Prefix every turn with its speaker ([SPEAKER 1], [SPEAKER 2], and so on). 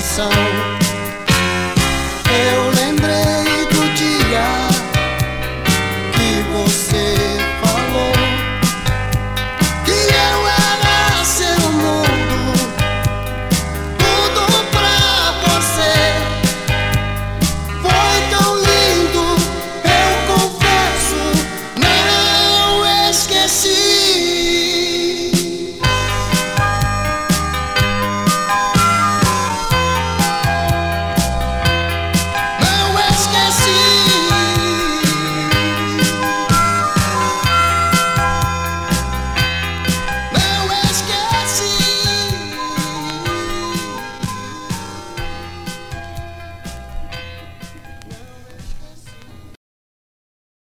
[SPEAKER 1] So.